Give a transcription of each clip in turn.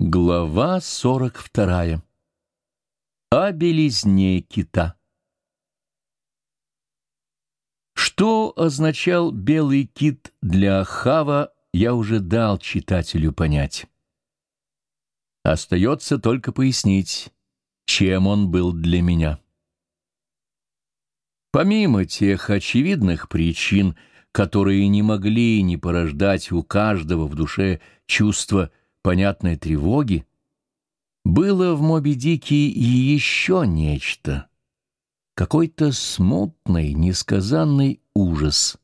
Глава сорок вторая. О белизне кита. Что означал белый кит для Ахава, я уже дал читателю понять. Остается только пояснить, чем он был для меня. Помимо тех очевидных причин, которые не могли не порождать у каждого в душе чувство понятной тревоги, было в Моби Дике еще нечто, какой-то смутный, несказанный ужас,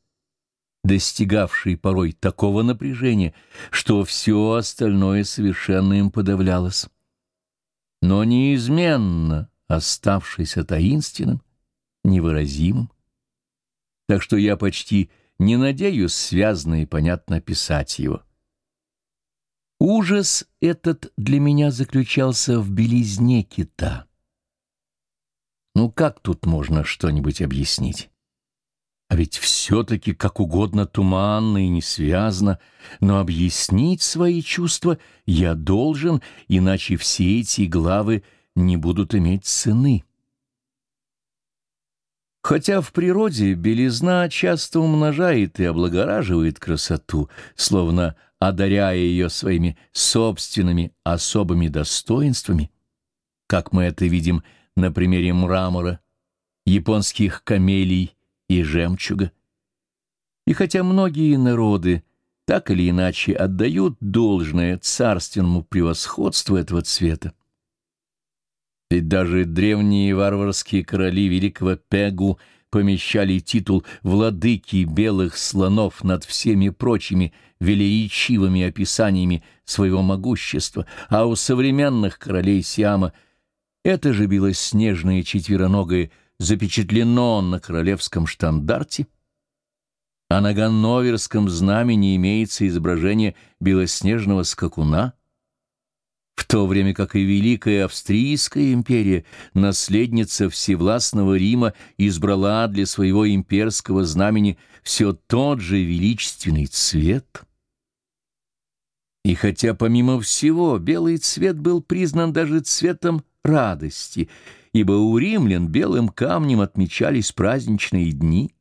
достигавший порой такого напряжения, что все остальное совершенно им подавлялось, но неизменно оставшийся таинственным, невыразимым. Так что я почти не надеюсь связно и понятно писать его. Ужас этот для меня заключался в белизне кита. Ну как тут можно что-нибудь объяснить? А ведь все-таки как угодно туманно и не связано, но объяснить свои чувства я должен, иначе все эти главы не будут иметь цены. Хотя в природе белизна часто умножает и облагораживает красоту, словно одаряя ее своими собственными особыми достоинствами, как мы это видим на примере мрамора, японских камелий и жемчуга. И хотя многие народы так или иначе отдают должное царственному превосходству этого цвета, ведь даже древние варварские короли великого Пегу помещали титул «владыки белых слонов» над всеми прочими величивыми описаниями своего могущества, а у современных королей Сиама это же белоснежное четвероногое запечатлено на королевском штандарте, а на ганноверском знамени имеется изображение белоснежного скакуна — в то время как и Великая Австрийская империя, наследница всевластного Рима, избрала для своего имперского знамени все тот же величественный цвет. И хотя, помимо всего, белый цвет был признан даже цветом радости, ибо у римлян белым камнем отмечались праздничные дни,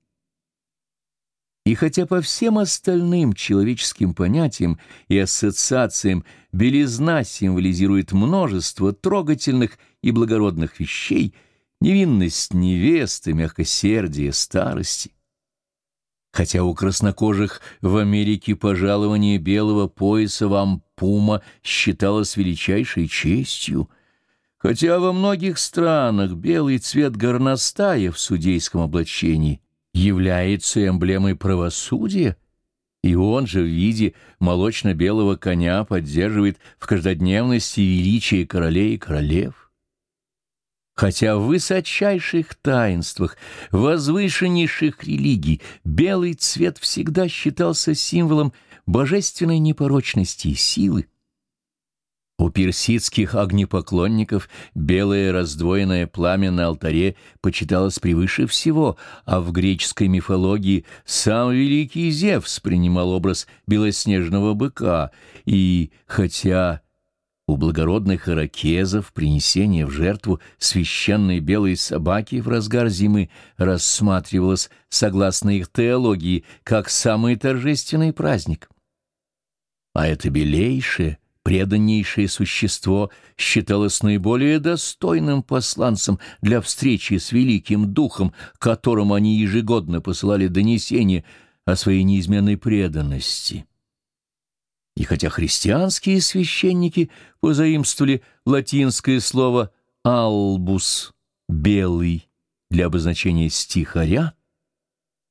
и хотя по всем остальным человеческим понятиям и ассоциациям белизна символизирует множество трогательных и благородных вещей, невинность невесты, мягкосердие старости. Хотя у краснокожих в Америке пожалование белого пояса в ампума считалось величайшей честью, хотя во многих странах белый цвет горностая в судейском облачении является эмблемой правосудия, и он же в виде молочно-белого коня поддерживает в каждодневности величие королей и королев. Хотя в высочайших таинствах, возвышеннейших религий белый цвет всегда считался символом божественной непорочности и силы, у персидских огнепоклонников белое раздвоенное пламя на алтаре почиталось превыше всего, а в греческой мифологии сам великий Зевс принимал образ белоснежного быка, и хотя у благородных иракезов принесение в жертву священной белой собаки в разгар зимы рассматривалось, согласно их теологии, как самый торжественный праздник. А это белейшее — преданнейшее существо считалось наиболее достойным посланцем для встречи с Великим Духом, которому они ежегодно посылали донесение о своей неизменной преданности. И хотя христианские священники позаимствовали латинское слово «албус» — «белый» для обозначения стихаря,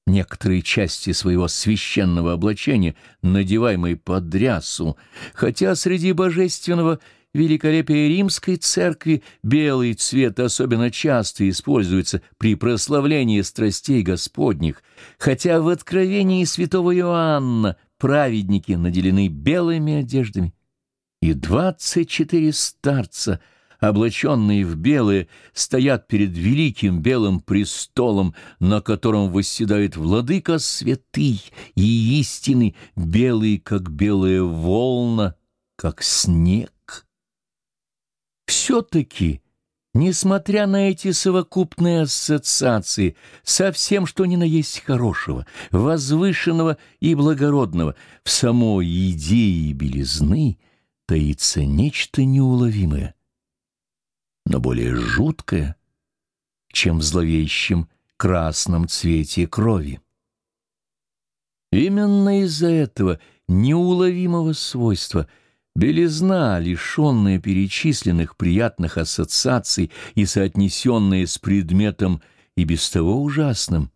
некоторые части своего священного облачения, надеваемой под рясу, хотя среди божественного великолепия римской церкви белый цвет особенно часто используется при прославлении страстей Господних, хотя в откровении святого Иоанна праведники наделены белыми одеждами, и двадцать четыре старца — облаченные в белое, стоят перед великим белым престолом, на котором восседает владыка святый и истины, белый, как белая волна, как снег. Все-таки, несмотря на эти совокупные ассоциации со всем, что ни на есть хорошего, возвышенного и благородного, в самой идее белизны таится нечто неуловимое, но более жуткое, чем в зловещем красном цвете крови. Именно из-за этого неуловимого свойства белизна, лишенная перечисленных приятных ассоциаций и соотнесенная с предметом и без того ужасным,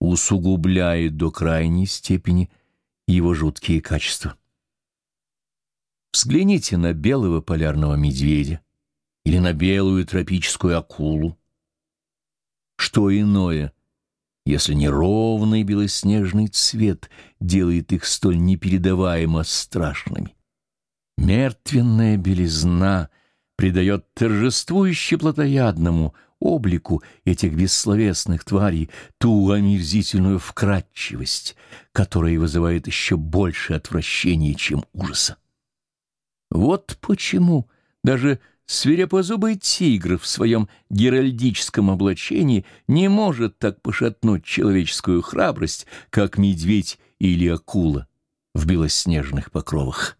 усугубляет до крайней степени его жуткие качества. Взгляните на белого полярного медведя или на белую тропическую акулу. Что иное — если неровный белоснежный цвет делает их столь непередаваемо страшными. Мертвенная белизна придает торжествующе плотоядному облику этих бессловесных тварей ту омерзительную вкрадчивость, которая вызывает еще больше отвращения, чем ужаса. Вот почему даже Свирепозубый тигр в своем геральдическом облачении не может так пошатнуть человеческую храбрость, как медведь или акула в белоснежных покровах.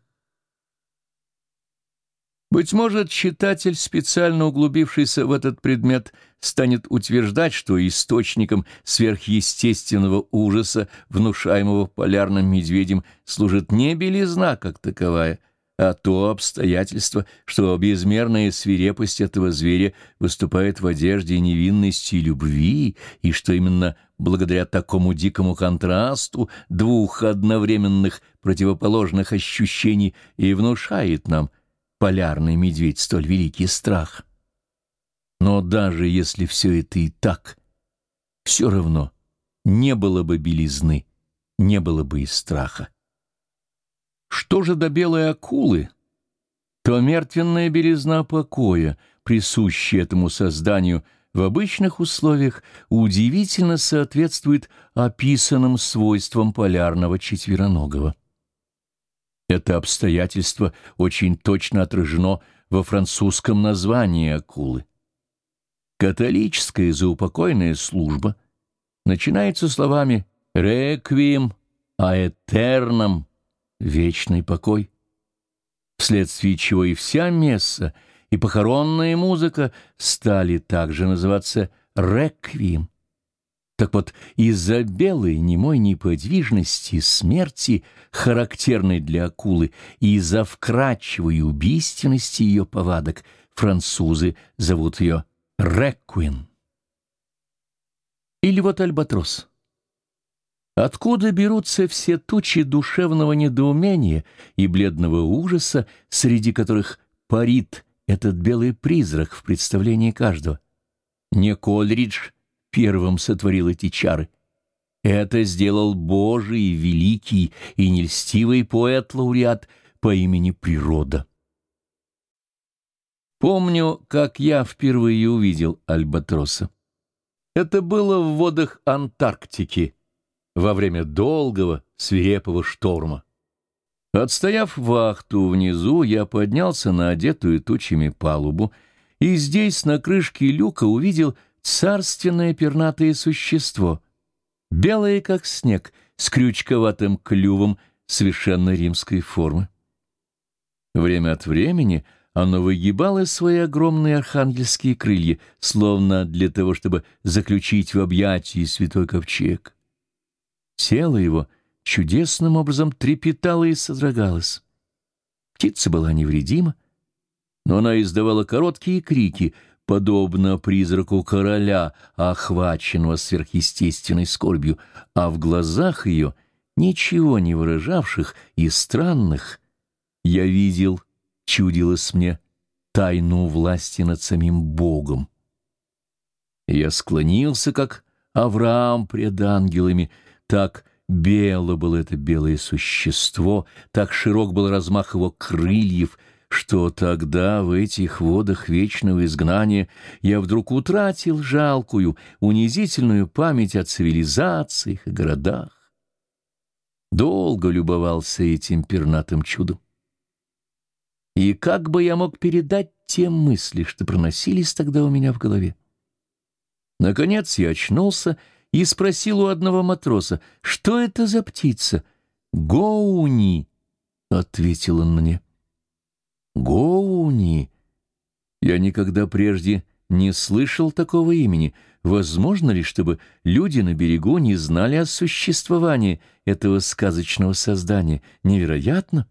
Быть может, читатель, специально углубившийся в этот предмет, станет утверждать, что источником сверхъестественного ужаса, внушаемого полярным медведем, служит не белизна как таковая, а то обстоятельство, что безмерная свирепость этого зверя выступает в одежде невинности и любви, и что именно благодаря такому дикому контрасту двух одновременных противоположных ощущений и внушает нам полярный медведь столь великий страх. Но даже если все это и так, все равно не было бы белизны, не было бы и страха. Что же до белой акулы, то мертвенная белизна покоя, присущая этому созданию в обычных условиях, удивительно соответствует описанным свойствам полярного четвероногого. Это обстоятельство очень точно отражено во французском названии акулы. Католическая заупокойная служба начинается словами «реквием аэтерном» вечный покой, вследствие чего и вся месса, и похоронная музыка стали также называться реквием. Так вот, из-за белой немой неподвижности смерти, характерной для акулы, и из-за вкрадчивой убийственности ее повадок, французы зовут ее реквин. Или вот альбатрос. Откуда берутся все тучи душевного недоумения и бледного ужаса, среди которых парит этот белый призрак в представлении каждого? Не Кольридж первым сотворил эти чары. Это сделал Божий, великий и нельстивый поэт-лауреат по имени Природа. Помню, как я впервые увидел Альбатроса. Это было в водах Антарктики, во время долгого свирепого шторма. Отстояв вахту внизу, я поднялся на одетую тучами палубу и здесь, на крышке люка, увидел царственное пернатое существо, белое как снег, с крючковатым клювом совершенно римской формы. Время от времени оно выгибало свои огромные архангельские крылья, словно для того, чтобы заключить в объятии святой ковчег. Тело его чудесным образом трепетало и содрогалось. Птица была невредима, но она издавала короткие крики, подобно призраку короля, охваченного сверхъестественной скорбью, а в глазах ее, ничего не выражавших и странных, я видел, чудилось мне, тайну власти над самим Богом. Я склонился, как Авраам пред ангелами, — так бело было это белое существо, так широк был размах его крыльев, что тогда в этих водах вечного изгнания я вдруг утратил жалкую, унизительную память о цивилизациях и городах. Долго любовался этим пернатым чудом. И как бы я мог передать те мысли, что проносились тогда у меня в голове? Наконец я очнулся и спросил у одного матроса, что это за птица? «Гоуни», — ответил он мне. «Гоуни». Я никогда прежде не слышал такого имени. Возможно ли, чтобы люди на берегу не знали о существовании этого сказочного создания? Невероятно!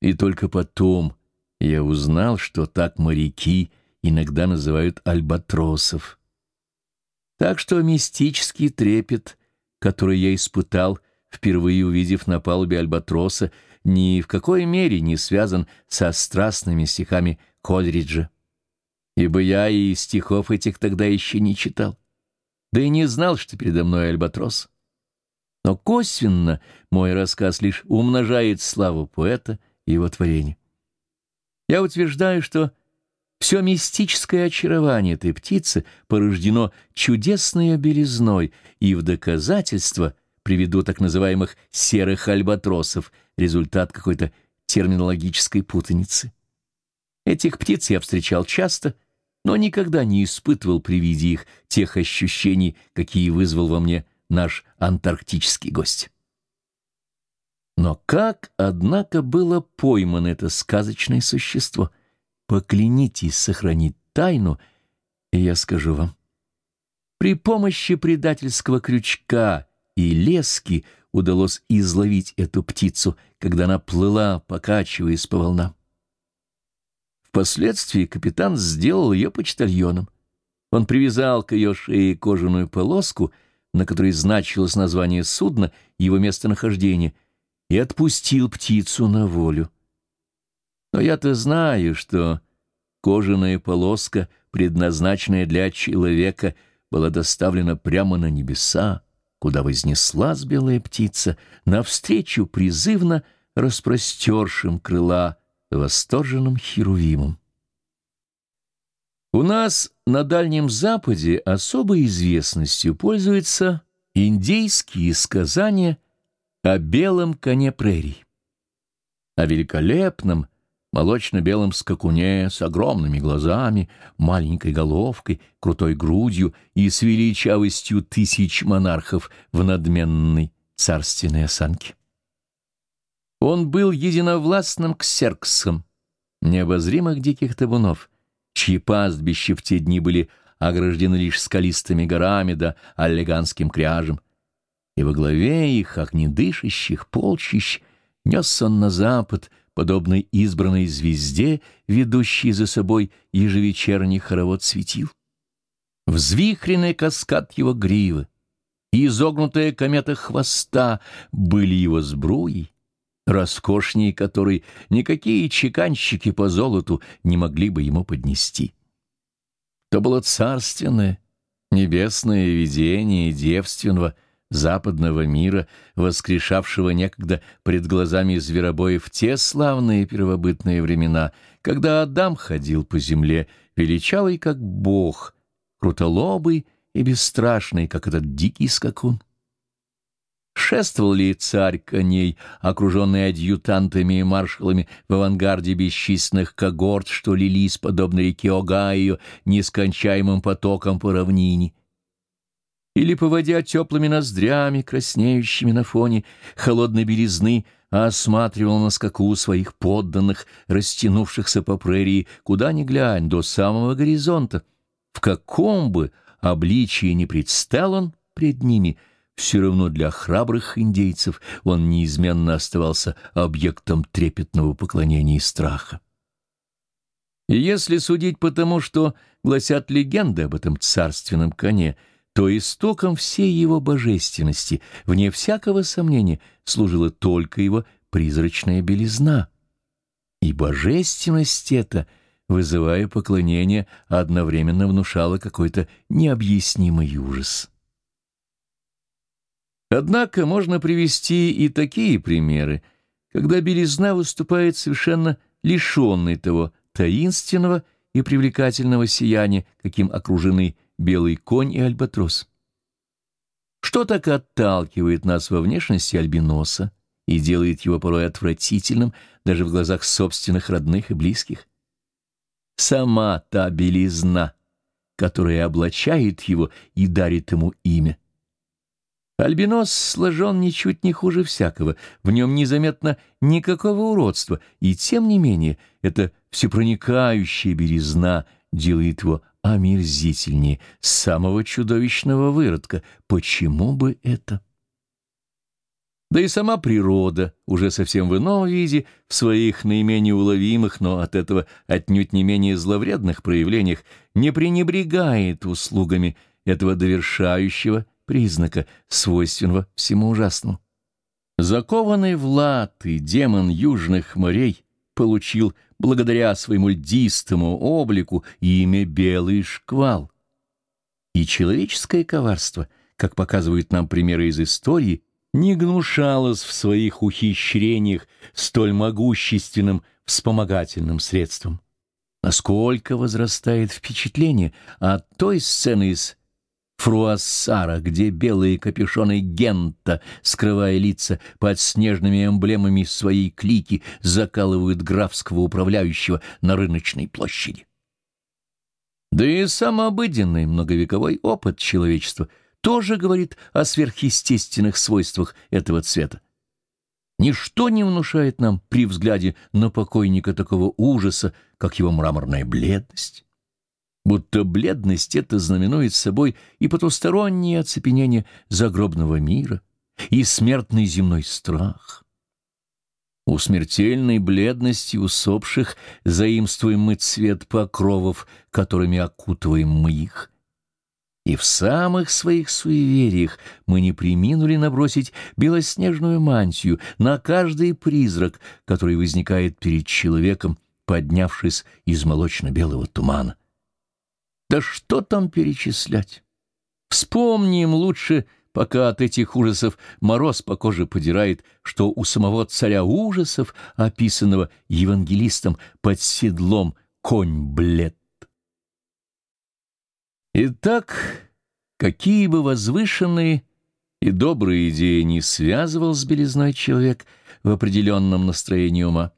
И только потом я узнал, что так моряки иногда называют альбатросов. Так что мистический трепет, который я испытал, впервые увидев на палубе альбатроса, ни в какой мере не связан со страстными стихами Кольриджа. Ибо я и стихов этих тогда еще не читал, да и не знал, что передо мной альбатрос. Но косвенно мой рассказ лишь умножает славу поэта и его творения. Я утверждаю, что все мистическое очарование этой птицы порождено чудесной белизной, и в доказательство приведу так называемых «серых альбатросов», результат какой-то терминологической путаницы. Этих птиц я встречал часто, но никогда не испытывал при виде их тех ощущений, какие вызвал во мне наш антарктический гость. Но как, однако, было поймано это сказочное существо — Поклянитесь сохранить тайну, и я скажу вам. При помощи предательского крючка и лески удалось изловить эту птицу, когда она плыла, покачиваясь по волнам. Впоследствии капитан сделал ее почтальоном. Он привязал к ее шее кожаную полоску, на которой значилось название судна и его местонахождение, и отпустил птицу на волю. Но я-то знаю, что кожаная полоска, предназначенная для человека, была доставлена прямо на небеса, куда вознеслась белая птица, навстречу призывно распростершим крыла восторженным херувимом. У нас на Дальнем Западе особой известностью пользуются индейские сказания о белом коне прерий, о великолепном молочно-белом скакуне с огромными глазами, маленькой головкой, крутой грудью и с величавостью тысяч монархов в надменной царственной осанке. Он был единовластным ксерксом необозримых диких табунов, чьи пастбища в те дни были ограждены лишь скалистыми горами да аллеганским кряжем, и во главе их, огнедышащих полчищ, нес он на запад — подобной избранной звезде, ведущей за собой ежевечерний хоровод светил. Взвихренный каскад его гривы и изогнутая комета хвоста были его сбруей, роскошней которой никакие чеканщики по золоту не могли бы ему поднести. То было царственное, небесное видение девственного, западного мира, воскрешавшего некогда пред глазами зверобоев те славные первобытные времена, когда Адам ходил по земле, величавый как бог, крутолобый и бесстрашный, как этот дикий скакун. Шествовал ли царь коней, окруженный адъютантами и маршалами в авангарде бесчисленных когорт, что лились, подобно реке Огайо, нескончаемым потоком по равнине, или, поводя теплыми ноздрями, краснеющими на фоне холодной белизны, осматривал на скаку своих подданных, растянувшихся по прерии, куда ни глянь, до самого горизонта. В каком бы обличии ни предстал он пред ними, все равно для храбрых индейцев он неизменно оставался объектом трепетного поклонения и страха. И если судить по тому, что гласят легенды об этом царственном коне — то истоком всей его божественности, вне всякого сомнения, служила только его призрачная белизна. И божественность эта, вызывая поклонение, одновременно внушала какой-то необъяснимый ужас. Однако можно привести и такие примеры, когда белизна выступает совершенно лишенной того таинственного и привлекательного сияния, каким окружены белый конь и альбатрос. Что так отталкивает нас во внешности альбиноса и делает его порой отвратительным даже в глазах собственных родных и близких. Сама та белизна, которая облачает его и дарит ему имя. Альбинос сложен ничуть не хуже всякого, в нем незаметно никакого уродства, и тем не менее эта всепроникающая белизна делает его омерзительнее самого чудовищного выродка. Почему бы это? Да и сама природа, уже совсем в ином виде, в своих наименее уловимых, но от этого отнюдь не менее зловредных проявлениях, не пренебрегает услугами этого довершающего признака, свойственного всему ужасному. Закованный в латы демон южных морей получил, благодаря своему льдистому облику, имя «белый шквал». И человеческое коварство, как показывают нам примеры из истории, не гнушалось в своих ухищрениях столь могущественным вспомогательным средством. Насколько возрастает впечатление от той сцены из Фруассара, где белые капюшоны Гента, скрывая лица под снежными эмблемами своей клики, закалывают графского управляющего на рыночной площади. Да и сам обыденный многовековой опыт человечества тоже говорит о сверхъестественных свойствах этого цвета. Ничто не внушает нам при взгляде на покойника такого ужаса, как его мраморная бледность будто бледность это знаменует собой и потустороннее оцепенение загробного мира, и смертный земной страх. У смертельной бледности усопших заимствуем мы цвет покровов, которыми окутываем мы их. И в самых своих суевериях мы не приминули набросить белоснежную мантию на каждый призрак, который возникает перед человеком, поднявшись из молочно-белого тумана. Да что там перечислять? Вспомним лучше, пока от этих ужасов мороз по коже подирает, что у самого царя ужасов, описанного евангелистом под седлом, конь блед. Итак, какие бы возвышенные и добрые идеи не связывал с белизной человек в определенном настроении ума,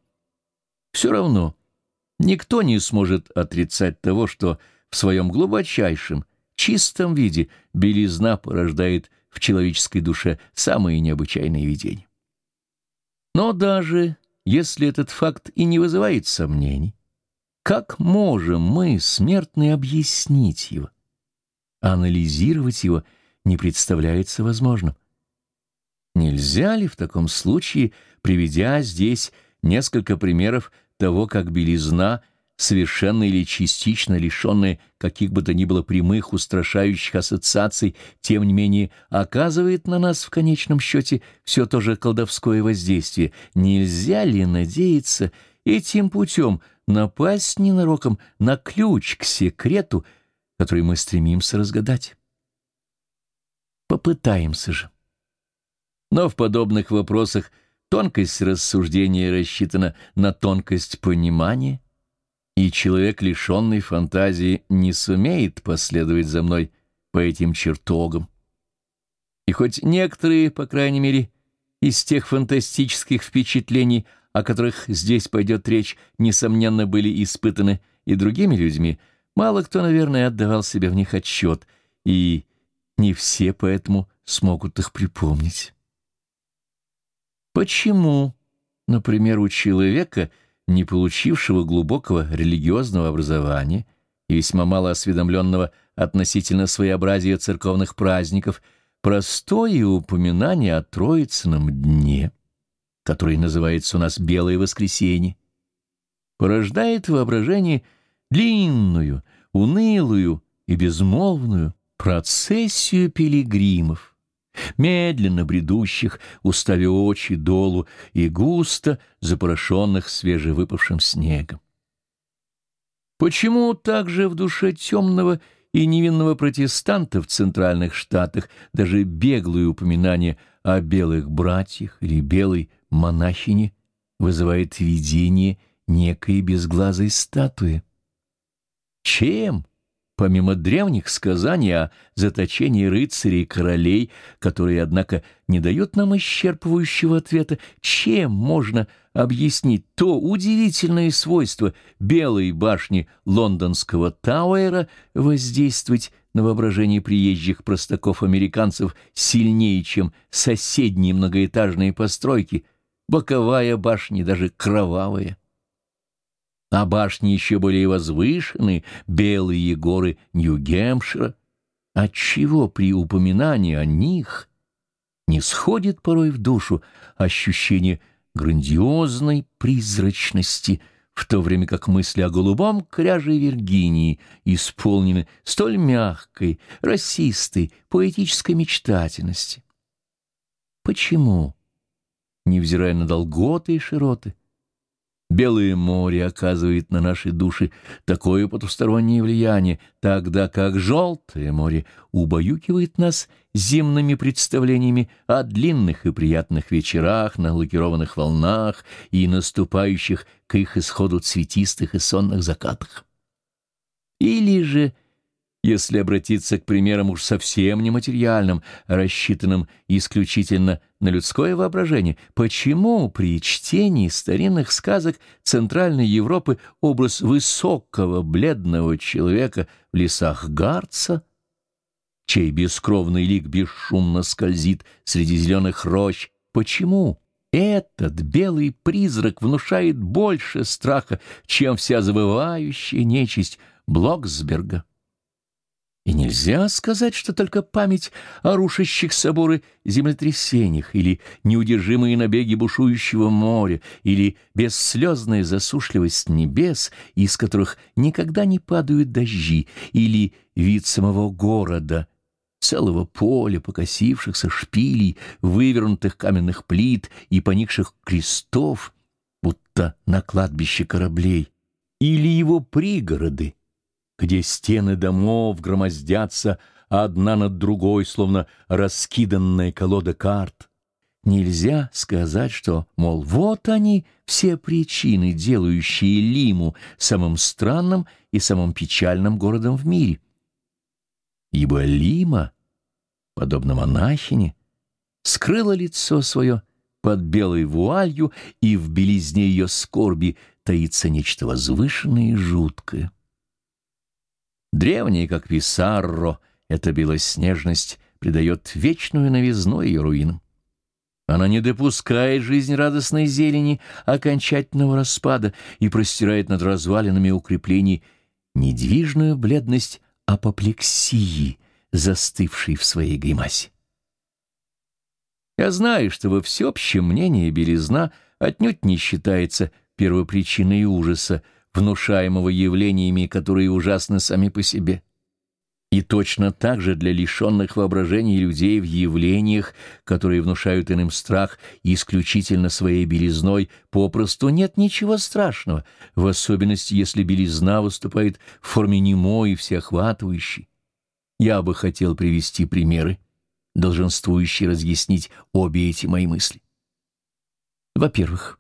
все равно никто не сможет отрицать того, что в своем глубочайшем, чистом виде белизна порождает в человеческой душе самые необычайные видения. Но даже если этот факт и не вызывает сомнений, как можем мы, смертные, объяснить его? Анализировать его не представляется возможным. Нельзя ли в таком случае, приведя здесь несколько примеров того, как белизна совершенно или частично лишенная каких бы то ни было прямых устрашающих ассоциаций, тем не менее оказывает на нас в конечном счете все то же колдовское воздействие. Нельзя ли надеяться этим путем напасть ненароком на ключ к секрету, который мы стремимся разгадать? Попытаемся же. Но в подобных вопросах тонкость рассуждения рассчитана на тонкость понимания, и человек, лишенный фантазии, не сумеет последовать за мной по этим чертогам. И хоть некоторые, по крайней мере, из тех фантастических впечатлений, о которых здесь пойдет речь, несомненно, были испытаны и другими людьми, мало кто, наверное, отдавал себе в них отчет, и не все поэтому смогут их припомнить. Почему, например, у человека — не получившего глубокого религиозного образования и весьма мало осведомленного относительно своеобразия церковных праздников, простое упоминание о Троицыном дне, который называется у нас «Белое воскресенье», порождает воображение длинную, унылую и безмолвную процессию пилигримов, медленно бредущих, уставив очи долу и густо запорошенных свежевыпавшим снегом. Почему также в душе темного и невинного протестанта в Центральных Штатах даже беглое упоминание о белых братьях или белой монахине вызывает видение некой безглазой статуи? Чем? Помимо древних сказаний о заточении рыцарей и королей, которые, однако, не дают нам исчерпывающего ответа, чем можно объяснить то удивительное свойство белой башни лондонского Тауэра воздействовать на воображение приезжих простаков-американцев сильнее, чем соседние многоэтажные постройки, боковая башня, даже кровавая а башни еще более возвышены, белые горы Нью-Гемпшира. Отчего при упоминании о них не сходит порой в душу ощущение грандиозной призрачности, в то время как мысли о голубом кряже Виргинии исполнены столь мягкой, расистой, поэтической мечтательности? Почему, невзирая на долготы и широты, Белое море оказывает на наши души такое потустороннее влияние, тогда как желтое море убаюкивает нас земными представлениями о длинных и приятных вечерах на лакированных волнах и наступающих к их исходу цветистых и сонных закатах. Или же если обратиться к примерам уж совсем нематериальным, рассчитанным исключительно на людское воображение, почему при чтении старинных сказок Центральной Европы образ высокого бледного человека в лесах Гарца, чей бескровный лик бесшумно скользит среди зеленых рощ, почему этот белый призрак внушает больше страха, чем вся завывающая нечисть Блоксберга? И нельзя сказать, что только память о рушащих соборы землетрясениях или неудержимые набеги бушующего моря или бесслезная засушливость небес, из которых никогда не падают дожди, или вид самого города, целого поля покосившихся шпилей, вывернутых каменных плит и поникших крестов, будто на кладбище кораблей, или его пригороды, где стены домов громоздятся одна над другой, словно раскиданная колода карт. Нельзя сказать, что, мол, вот они, все причины, делающие Лиму самым странным и самым печальным городом в мире. Ибо Лима, подобно монахине, скрыла лицо свое под белой вуалью, и в белизне ее скорби таится нечто возвышенное и жуткое. Древняя, как Писарро, эта белоснежность придает вечную новизну ее руинам. Она не допускает жизнь радостной зелени окончательного распада и простирает над развалинами укреплений недвижную бледность апоплексии, застывшей в своей гримасе. Я знаю, что во всеобщем мнении белизна отнюдь не считается первопричиной ужаса, внушаемого явлениями, которые ужасны сами по себе. И точно так же для лишенных воображений людей в явлениях, которые внушают иным страх исключительно своей белизной, попросту нет ничего страшного, в особенности, если белизна выступает в форме немой и всеохватывающей. Я бы хотел привести примеры, долженствующие разъяснить обе эти мои мысли. Во-первых,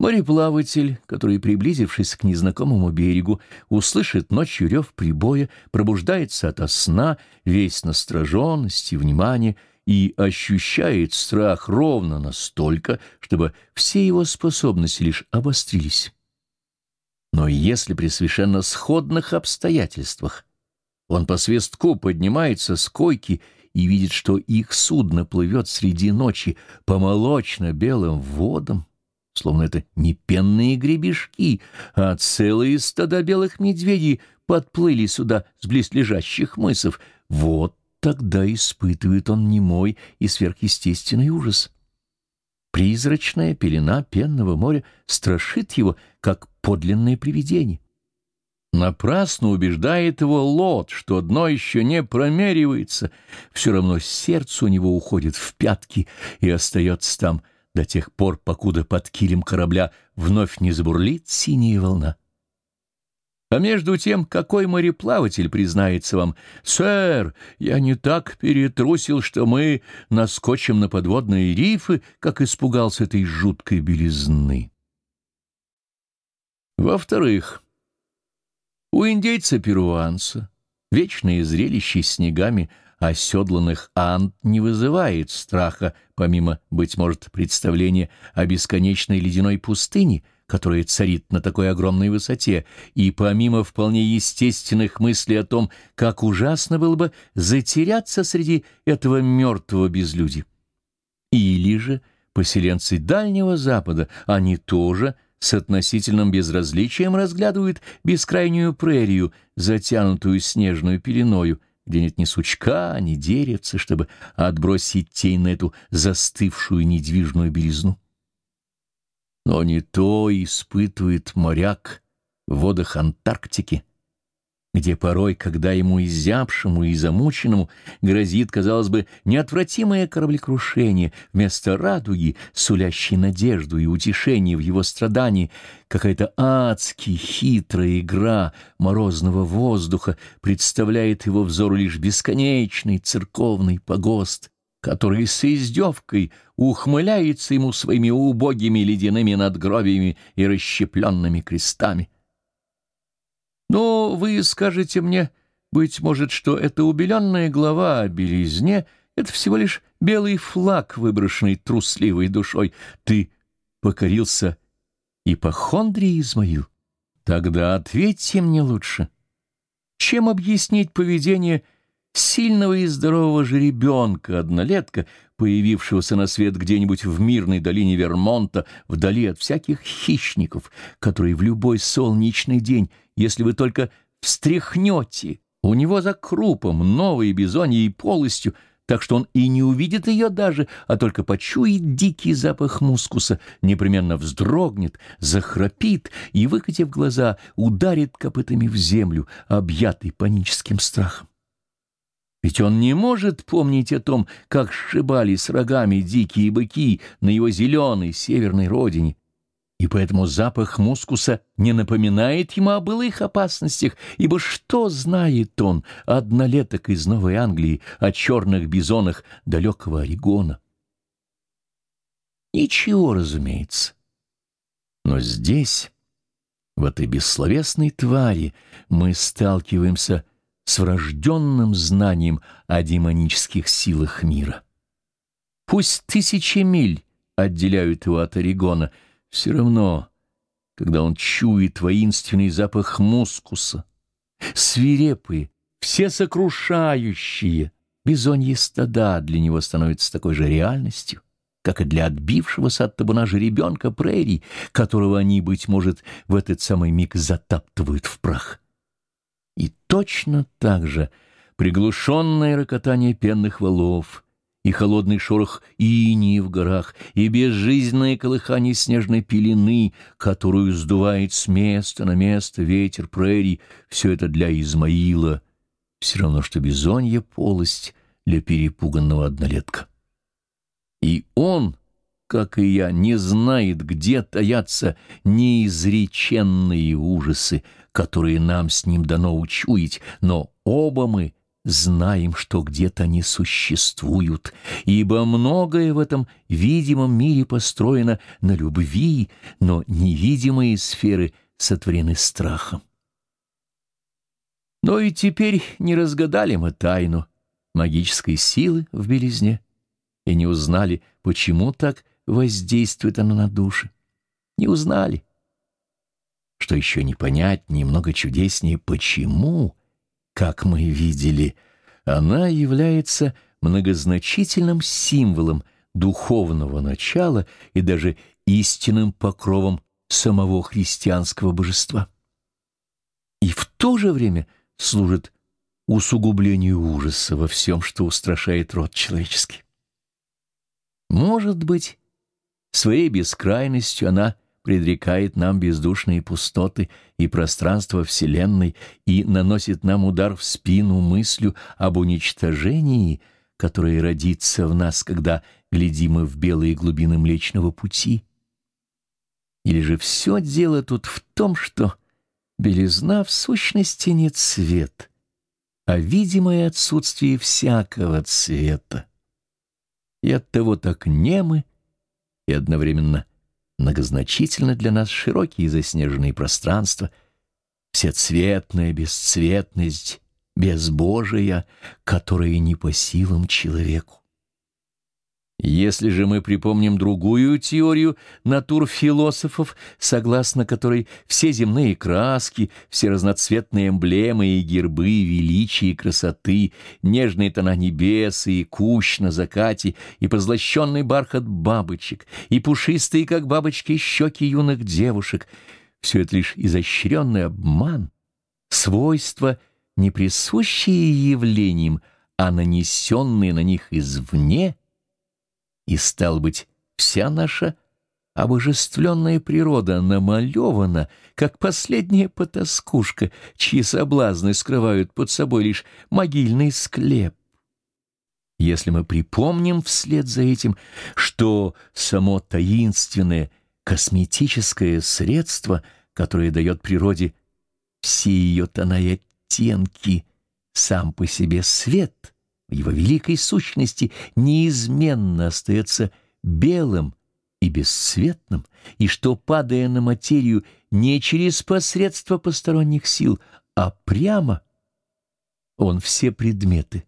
Мореплаватель, который, приблизившись к незнакомому берегу, услышит ночью рев прибоя, пробуждается ото сна, весь настороженности, внимание и ощущает страх ровно настолько, чтобы все его способности лишь обострились. Но если при совершенно сходных обстоятельствах он по свистку поднимается с койки и видит, что их судно плывет среди ночи по молочно-белым водам, словно это не пенные гребешки, а целые стада белых медведей подплыли сюда с близлежащих мысов. Вот тогда испытывает он немой и сверхъестественный ужас. Призрачная пелена пенного моря страшит его, как подлинное привидение. Напрасно убеждает его Лот, что дно еще не промеривается. Все равно сердце у него уходит в пятки и остается там — до тех пор, покуда под килем корабля вновь не забурлит синяя волна. А между тем, какой мореплаватель признается вам, «Сэр, я не так перетрусил, что мы наскочим на подводные рифы, как испугался этой жуткой белизны». Во-вторых, У индейца-перуанца вечное зрелище снегами оседланных анд не вызывает страха, помимо, быть может, представления о бесконечной ледяной пустыне, которая царит на такой огромной высоте, и помимо вполне естественных мыслей о том, как ужасно было бы затеряться среди этого мертвого безлюдья. Или же поселенцы Дальнего Запада, они тоже с относительным безразличием разглядывают бескрайнюю прерию, затянутую снежную пеленою, где нет ни сучка, ни деревца, чтобы отбросить тень на эту застывшую недвижную белизну. Но не то испытывает моряк в водах Антарктики, где порой, когда ему изябшему и замученному грозит, казалось бы, неотвратимое кораблекрушение, вместо радуги, сулящей надежду и утешение в его страдании, какая-то адски хитрая игра морозного воздуха представляет его взору лишь бесконечный церковный погост, который с издевкой ухмыляется ему своими убогими ледяными надгробиями и расщепленными крестами. Но вы скажете мне, быть может, что эта убеленная глава о белизне — это всего лишь белый флаг, выброшенный трусливой душой. Ты покорился ипохондрии, Измаил? Тогда ответьте мне лучше. Чем объяснить поведение сильного и здорового жеребенка, однолетка, появившегося на свет где-нибудь в мирной долине Вермонта, вдали от всяких хищников, которые в любой солнечный день, если вы только встряхнете, у него за крупом новые бизоньи и полостью, так что он и не увидит ее даже, а только почует дикий запах мускуса, непременно вздрогнет, захрапит и, выкатив глаза, ударит копытами в землю, объятый паническим страхом. Ведь он не может помнить о том, как сшибали с рогами дикие быки на его зеленой северной родине, и поэтому запах мускуса не напоминает ему о былых опасностях, ибо что знает он, однолеток из Новой Англии, о черных бизонах далекого Орегона? Ничего, разумеется. Но здесь, в этой бессловесной твари, мы сталкиваемся с врожденным знанием о демонических силах мира. Пусть тысячи миль отделяют его от Орегона, все равно, когда он чует воинственный запах мускуса, свирепые, все сокрушающие, бизоньи стада для него становятся такой же реальностью, как и для отбившегося от табуна жеребенка прерий, которого они, быть может, в этот самый миг затаптывают в прах. И точно так же приглушенное рокотание пенных валов и холодный шорох инии в горах, и безжизненное колыхание снежной пелены, которую сдувает с места на место ветер прерий, все это для Измаила, все равно, что бизонья полость для перепуганного однолетка. И он, как и я, не знает, где таятся неизреченные ужасы, которые нам с ним дано учуять, но оба мы знаем, что где-то они существуют, ибо многое в этом видимом мире построено на любви, но невидимые сферы сотворены страхом. Но и теперь не разгадали мы тайну магической силы в белизне и не узнали, почему так воздействует она на души. Не узнали что еще не понять, немного чудеснее, почему, как мы видели, она является многозначительным символом духовного начала и даже истинным покровом самого христианского божества. И в то же время служит усугублению ужаса во всем, что устрашает род человеческий. Может быть, своей бескрайностью она предрекает нам бездушные пустоты и пространство Вселенной и наносит нам удар в спину мыслью об уничтожении, которое родится в нас, когда глядим мы в белые глубины Млечного Пути. Или же все дело тут в том, что белизна в сущности не цвет, а видимое отсутствие всякого цвета. И оттого так немы и одновременно многозначительно для нас широкие заснеженные пространства, всецветная бесцветность, безбожия, которая не по силам человеку. Если же мы припомним другую теорию натур философов, согласно которой все земные краски, все разноцветные эмблемы и гербы величия и красоты, нежные тона небес и кущ на закате, и позлощенный бархат бабочек, и пушистые, как бабочки, щеки юных девушек — все это лишь изощренный обман, свойства, не присущие явлениям, а нанесенные на них извне — и, стал быть, вся наша обожествленная природа намалевана, как последняя потаскушка, чьи соблазны скрывают под собой лишь могильный склеп. Если мы припомним вслед за этим, что само таинственное косметическое средство, которое дает природе все ее тона и оттенки, сам по себе свет — в его великой сущности неизменно остается белым и бесцветным, и что, падая на материю не через посредство посторонних сил, а прямо, он все предметы,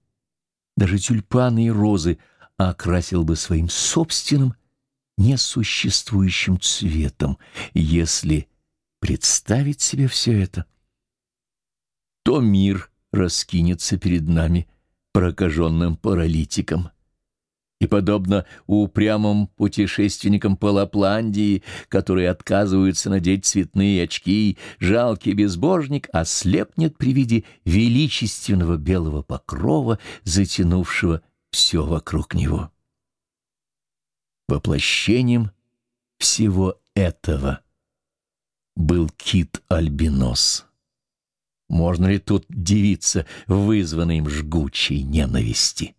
даже тюльпаны и розы, окрасил бы своим собственным несуществующим цветом, если представить себе все это, то мир раскинется перед нами – прокаженным паралитиком. И, подобно упрямым путешественникам по Лапландии, которые отказываются надеть цветные очки, жалкий безбожник ослепнет при виде величественного белого покрова, затянувшего все вокруг него. Воплощением всего этого был кит-альбинос. Можно ли тут дивиться вызванной им жгучей ненависти?